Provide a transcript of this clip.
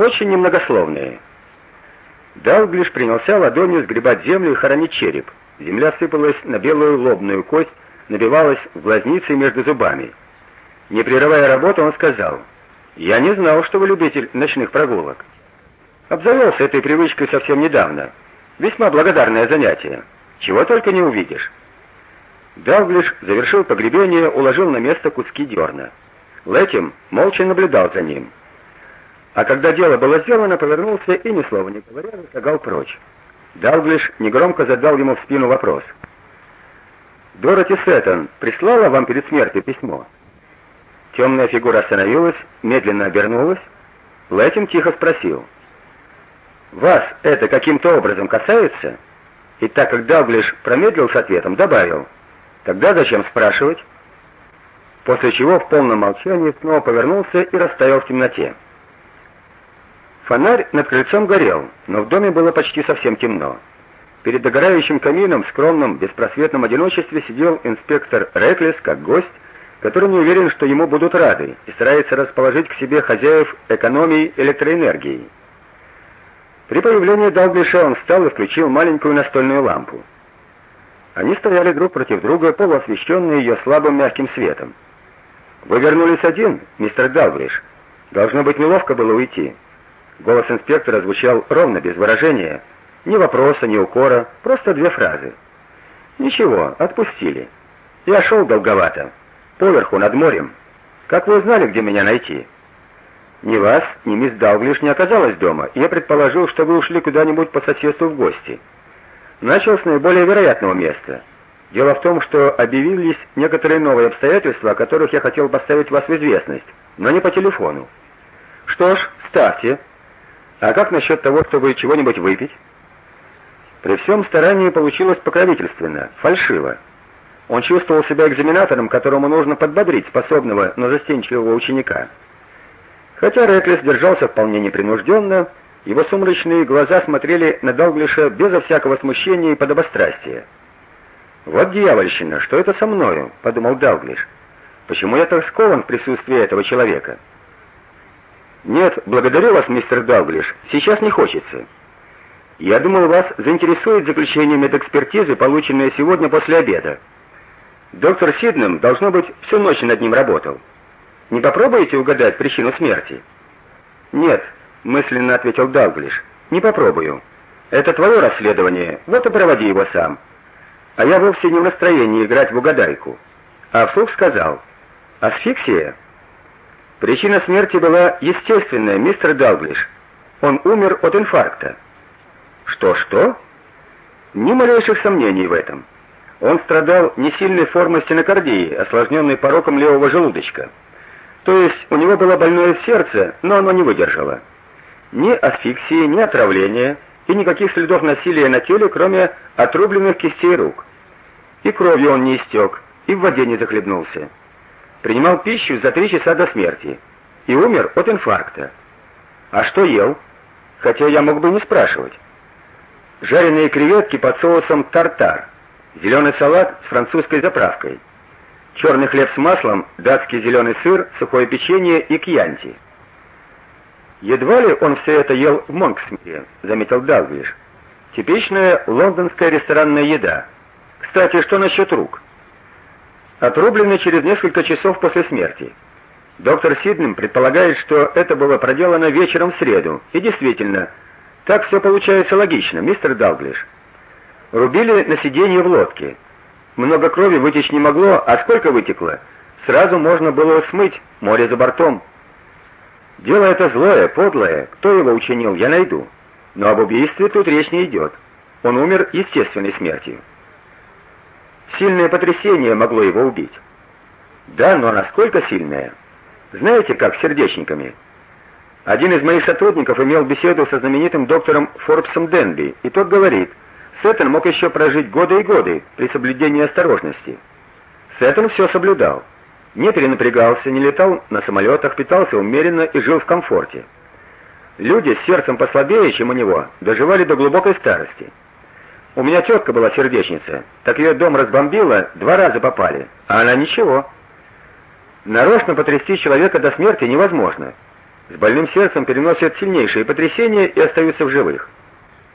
очень немногословные. Далглиш принялся ладонью сгребать землю и хоронить череп. Земля сыпалась на белую лобную кость, набивалась в глазницы между зубами. Не прерывая работу, он сказал: "Я не знал, что вы любитель ночных прогулок. Обзавелся этой привычкой совсем недавно. Весьма благодарное занятие. Чего только не увидишь". Далглиш завершил погребение, уложил на место куски дерна. Лэтим молча наблюдал за ним. А когда дело было сделано, повернулся и ни слова не говоря, шагал прочь. Далглиш негромко задал ему в спину вопрос. Дороти Сеттон прислала вам перед смертью письмо. Темная фигура остановилась, медленно обернулась. Лэтим тихо спросил: "Вас это каким-то образом касается?" И так как Далглиш промедлил с ответом, добавил: "Тогда зачем спрашивать?" После чего в полном молчании снова повернулся и растаял в темноте. Фонарь над крыльцом горел, но в доме было почти совсем темно. Перед догорающим камином в скромном, беспросветном одиночестве сидел инспектор Реклес как гость, который не уверен, что ему будут рады, и старается расположить к себе хозяев экономии электроэнергии. При появлении Далглиша он встал и включил маленькую настольную лампу. Они стояли друг против друга, полуосвещенные ее слабым мягким светом. Вы вернулись один, мистер Далглиш. Должно быть неловко было уйти. Голос инспектора звучал ровно, без выражения, ни вопроса, ни укора, просто две фразы. Ничего, отпустили. Я шел долговато, поверху над морем. Как вы узнали, где меня найти? Ни вас, ни мисс Далглиш не оказалось дома, я предположил, что вы ушли куда-нибудь по соседству в гости. Начал с наиболее вероятного места. Дело в том, что объявились некоторые новые обстоятельства, о которых я хотел поставить вас в известность, но не по телефону. Что ж, ставьте. А как насчет того, чтобы чего-нибудь выпить? При всем старании получилось покровительственно, фальшиво. Он чувствовал себя экзаменатором, которому нужно подбодрить способного, но застенчивого ученика. Хотя Реклес держался вполне непринужденно, его сумрачные глаза смотрели на Далглиша безо всякого смущения и подобострастия. Вот дьявольщина, что это со мною, подумал Далглиш. Почему я так скован в присутствии этого человека? Нет, благодарю вас, мистер Далглиш. Сейчас не хочется. Я думал, вас заинтересует заключение медэкспертизы, полученное сегодня после обеда. Доктор Сиднем должно быть всю ночь над ним работал. Не попробуете угадать причину смерти? Нет, мысленно ответил Далглиш. Не попробую. Это твое расследование. Вот и проводи его сам. А я вовсе не в настроении играть в угадайку. А вслух сказал: "Асфиксия Причина смерти была естественная, мистер Далглиш. Он умер от инфаркта. Что что? Ни малейших сомнений в этом. Он страдал не сильной формой стенокардии, осложненной пороком левого желудочка. То есть у него было больное сердце, но оно не выдержало. Ни асфиксии, ни отравления и никаких следов насилия на теле, кроме отрубленных кистей рук. И кровью он не истек, и в воде не захлебнулся принимал пищу за три часа до смерти и умер от инфаркта. А что ел? Хотя я мог бы не спрашивать. Жареные креветки под соусом тартар, зеленый салат с французской заправкой, черный хлеб с маслом, датский зеленый сыр, сухое печенье и кьянти. Едва ли он все это ел в Монксмире, заметил Далглиш. Типичная лондонская ресторанная еда. Кстати, что насчет рук? Отрублены через несколько часов после смерти. Доктор Сиднем предполагает, что это было проделано вечером в среду. И действительно, так все получается логично, мистер Далглиш. Рубили на сиденье в лодке. Много крови вытечь не могло, а сколько вытекло, сразу можно было смыть, море за бортом. Дело это злое, подлое. Кто его учинил, я найду. Но об убийстве тут речь не идет. Он умер естественной смертью. Сильное потрясение могло его убить. Да, но насколько сильное? Знаете, как с сердечниками? Один из моих сотрудников имел беседу со знаменитым доктором Форбсом Денби, и тот говорит: Сеттон мог еще прожить годы и годы при соблюдении осторожности. Сеттон все соблюдал. Не перенапрягался, не летал на самолетах, питался умеренно и жил в комфорте. Люди с сердцем послабее, чем у него, доживали до глубокой старости. У меня тетка была сердечница, так ее дом разбомбило, два раза попали, а она ничего. Нарочно потрясти человека до смерти невозможно. с больным сердцем переносят сильнейшие потрясения и остаются в живых.